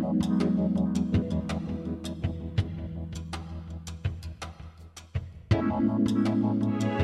Thank you.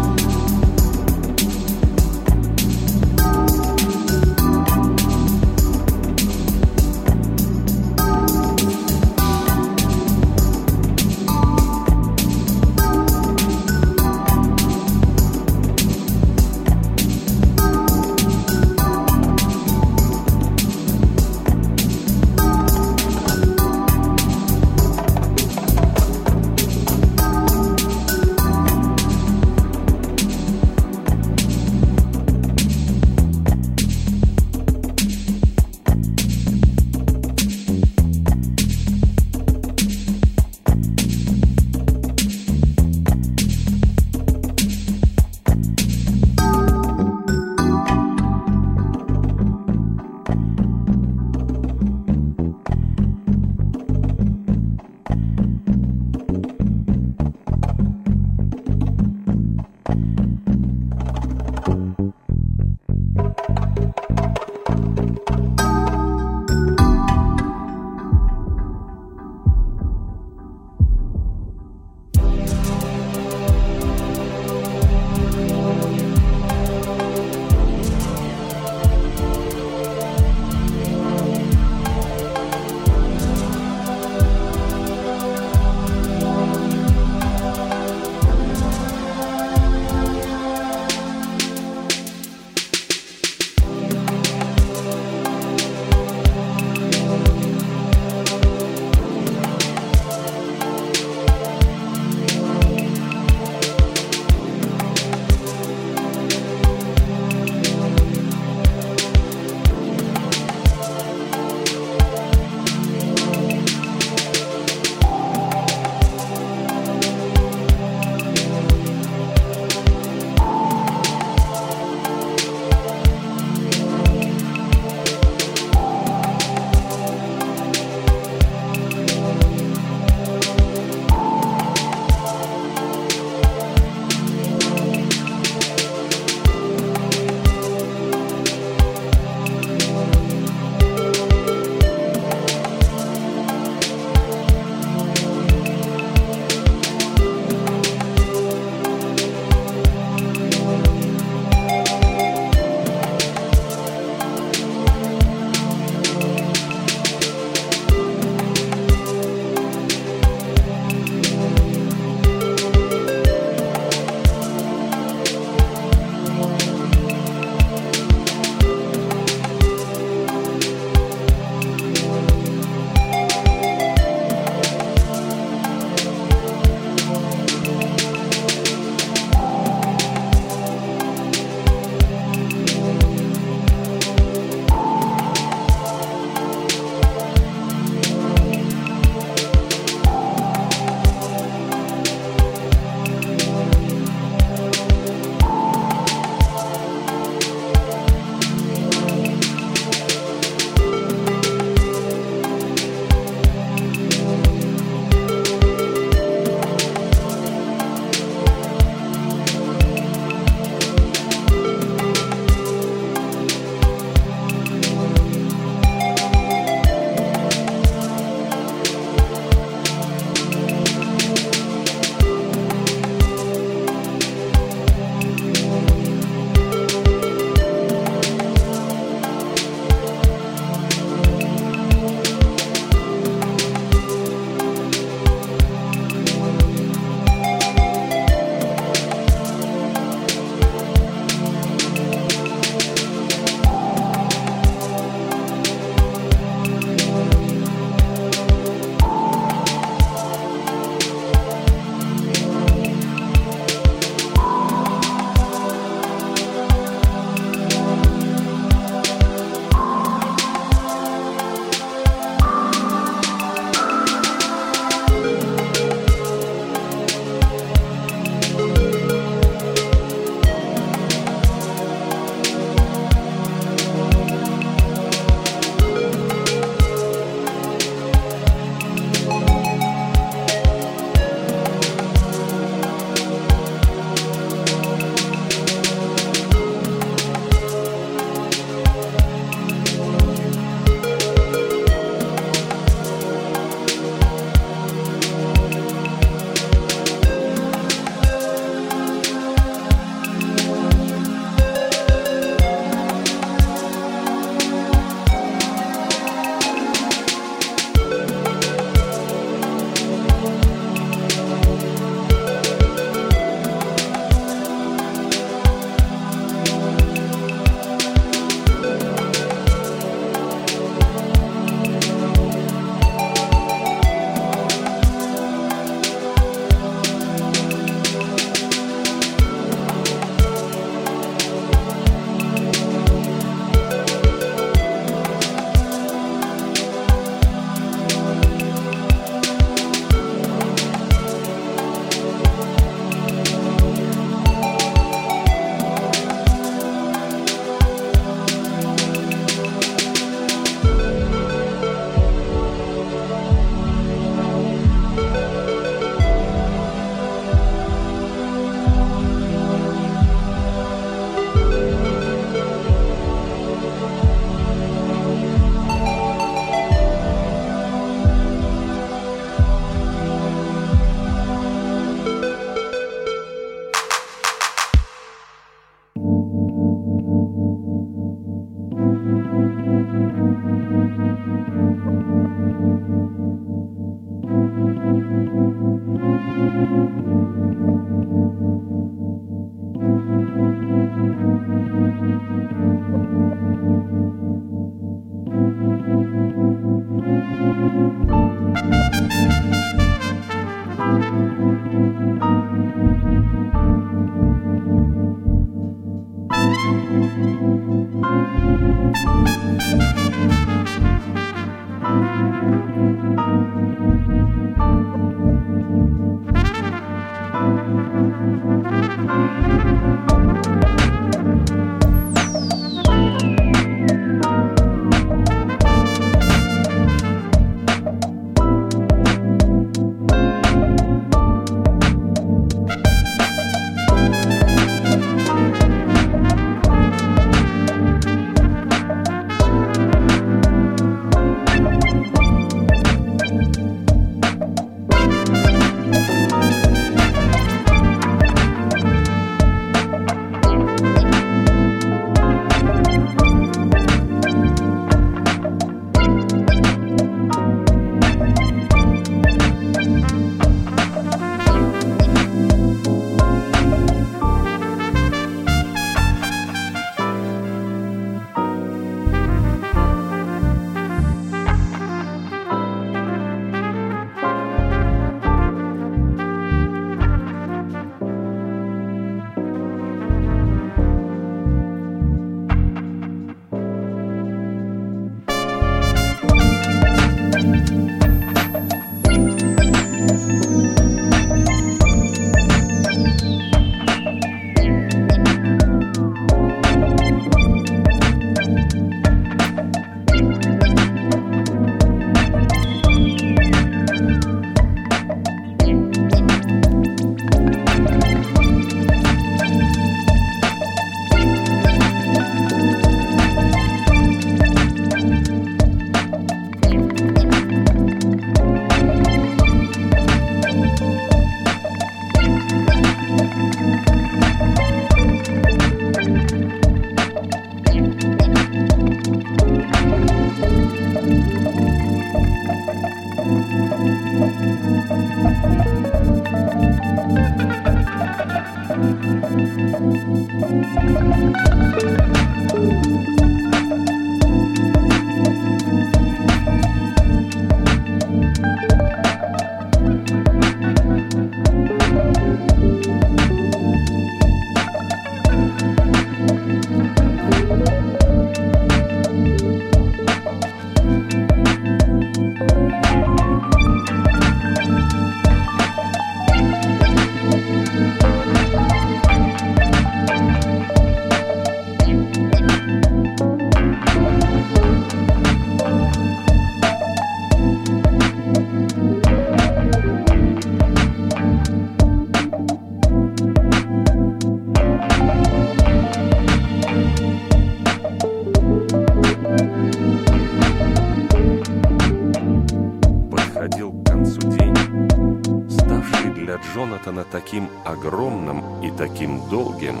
Джонатана таким огромным и таким долгим,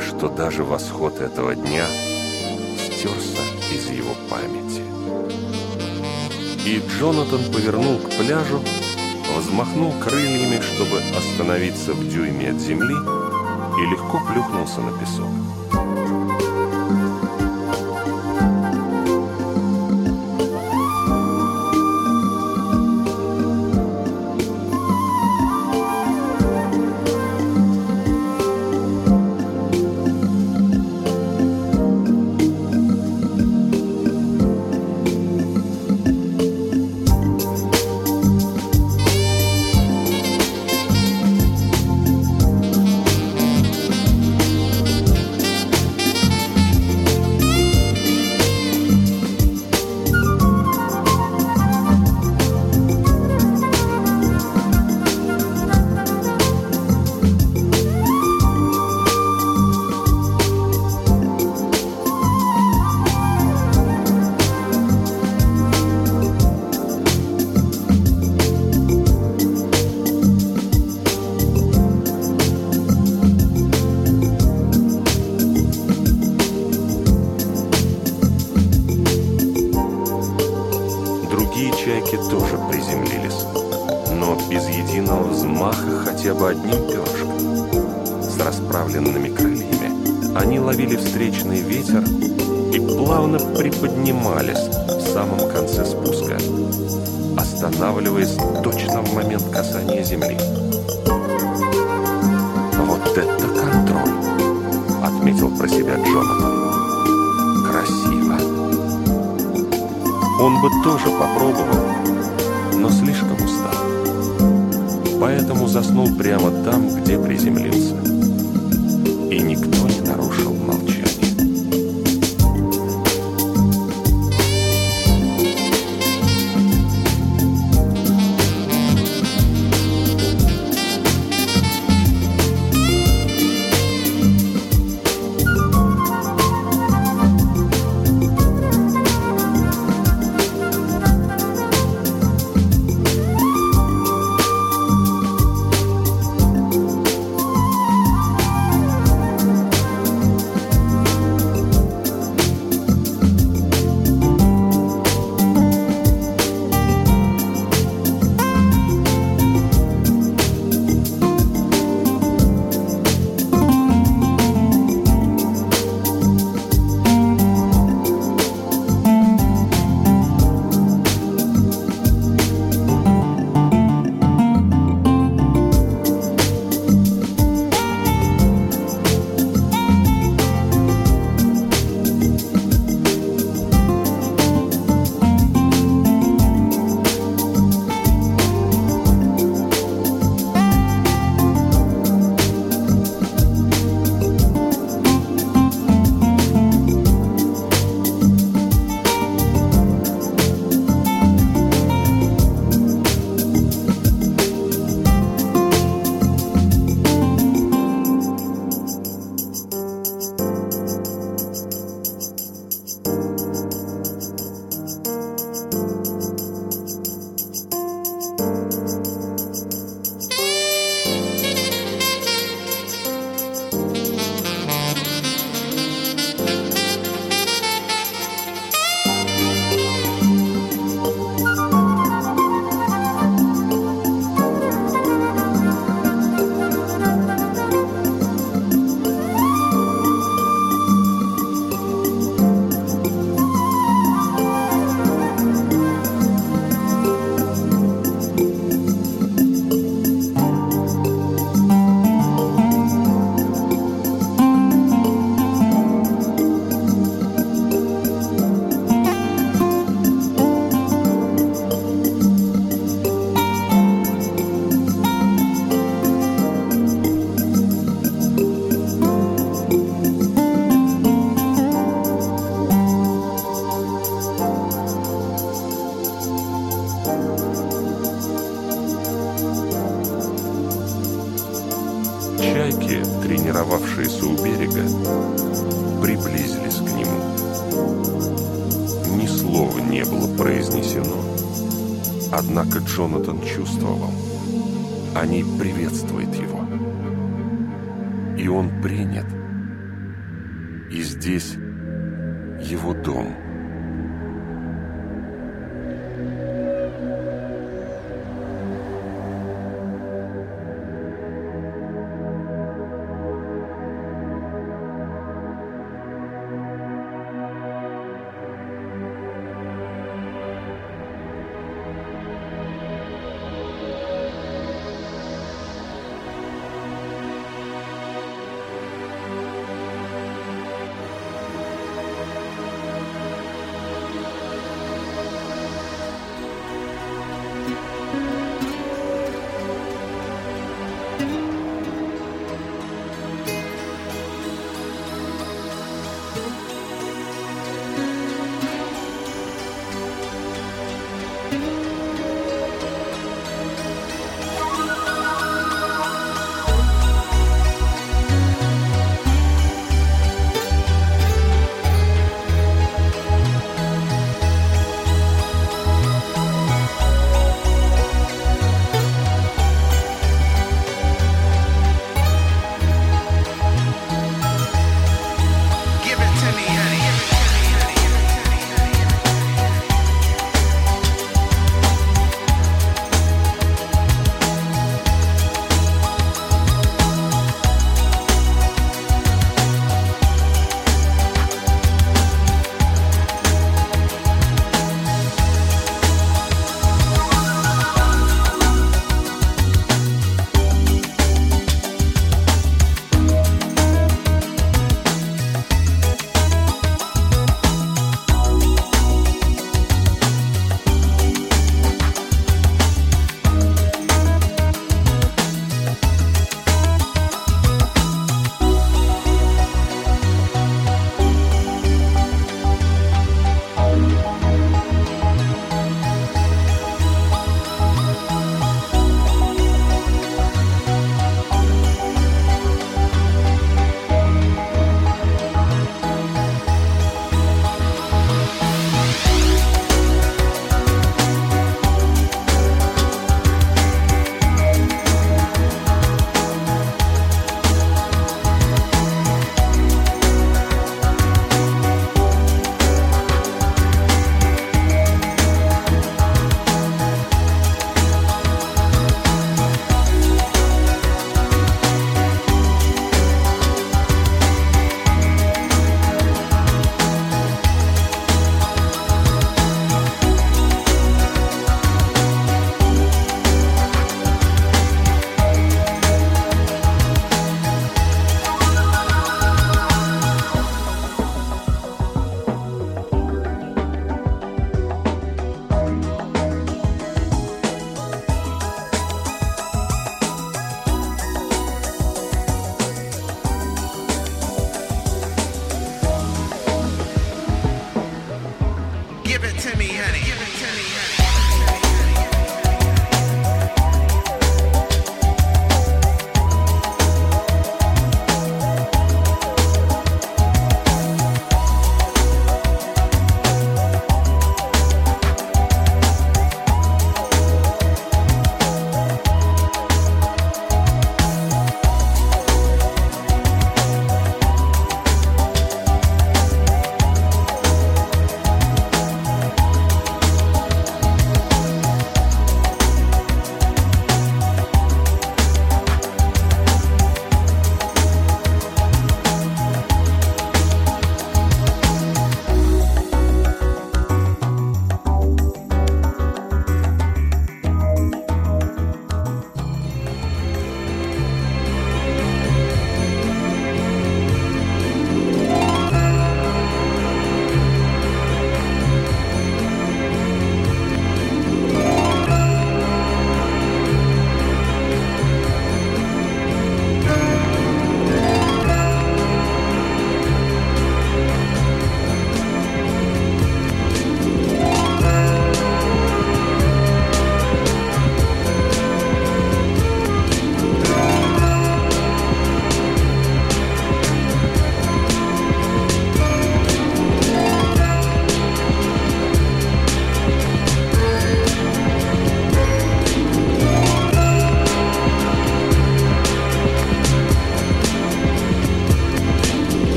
что даже восход этого дня стерся из его памяти. И Джонатан повернул к пляжу, взмахнул крыльями, чтобы остановиться в дюйме от земли, и легко плюхнулся на песок. do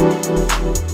Música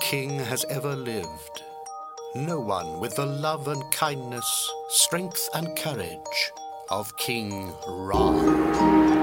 king has ever lived. No one with the love and kindness, strength and courage of King Ra.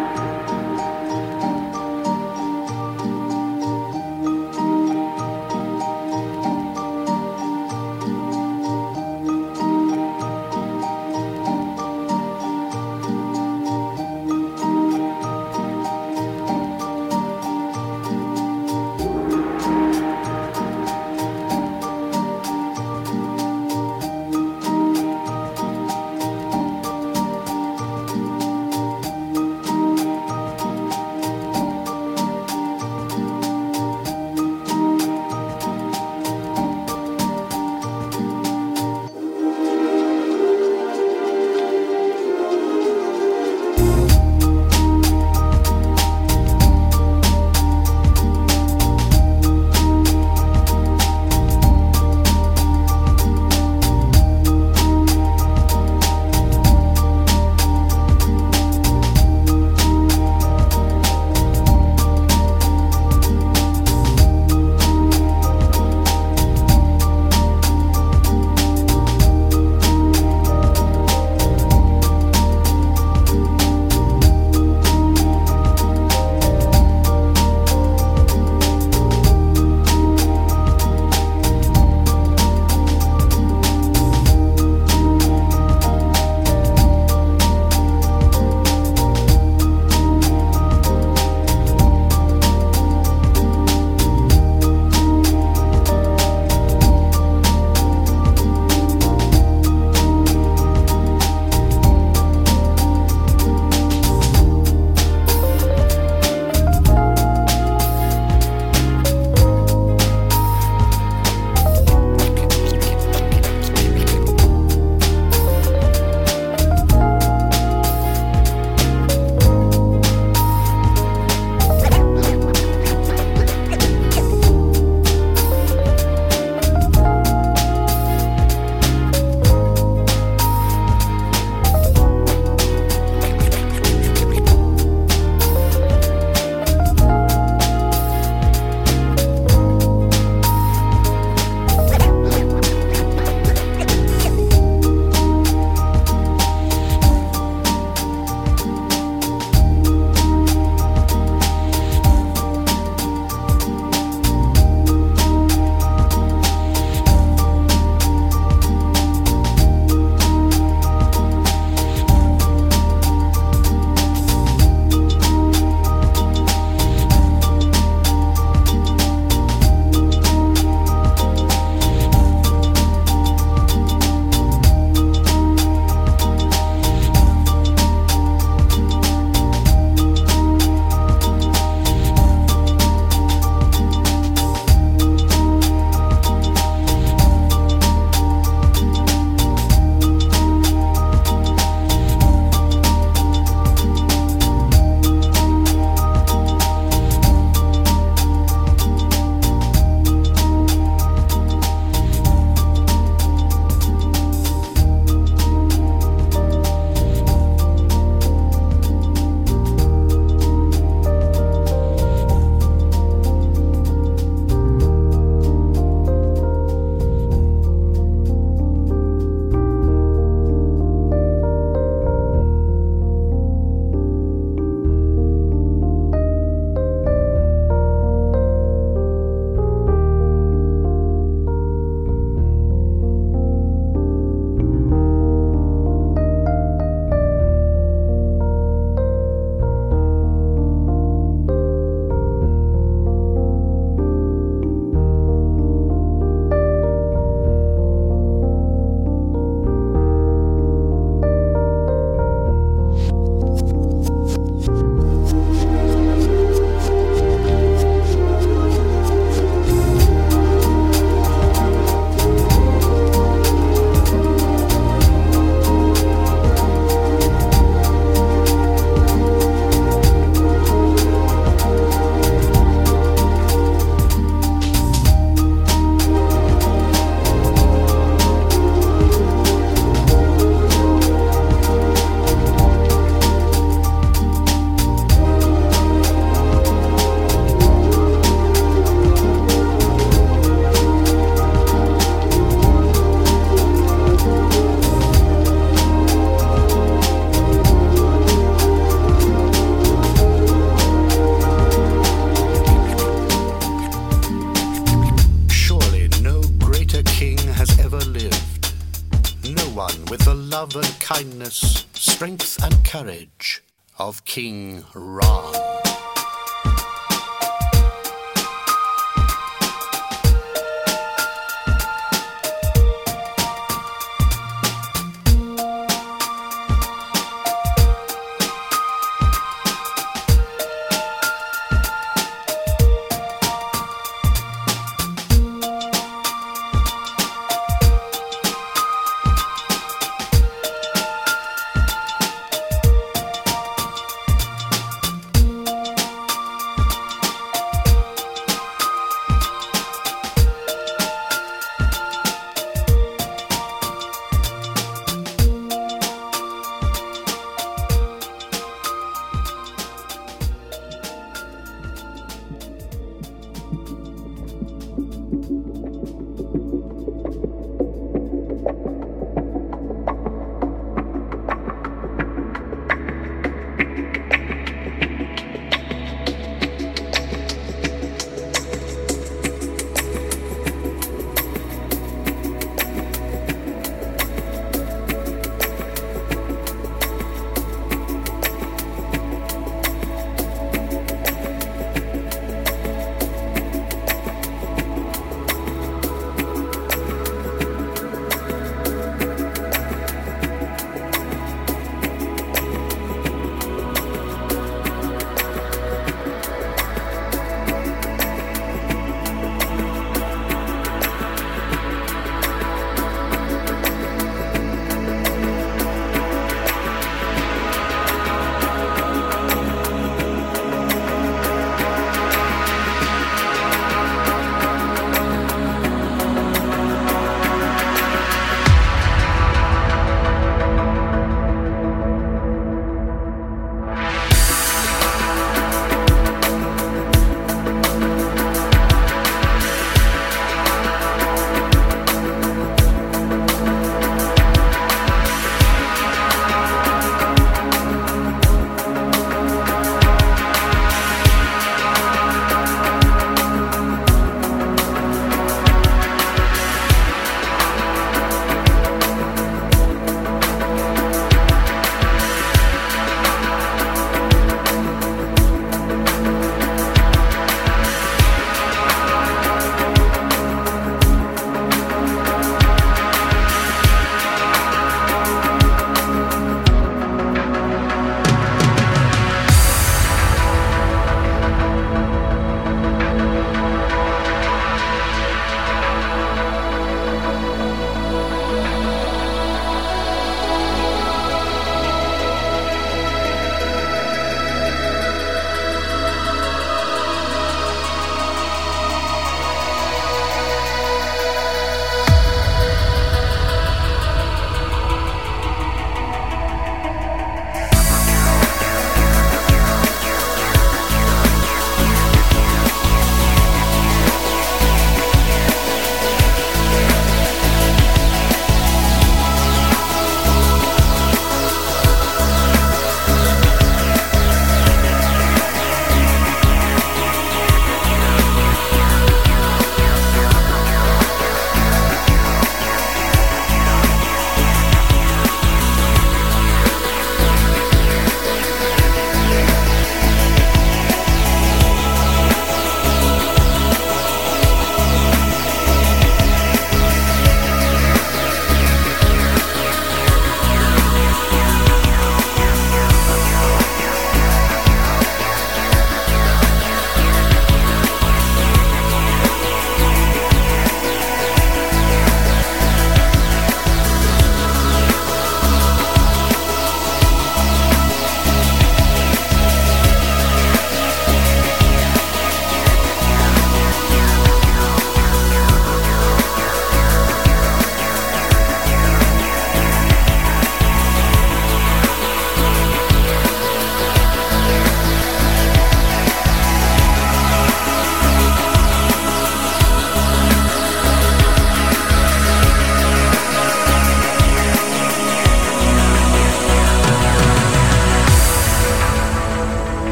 Courage of King Ram.